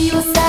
you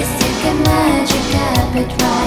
It's like a magic carpet ride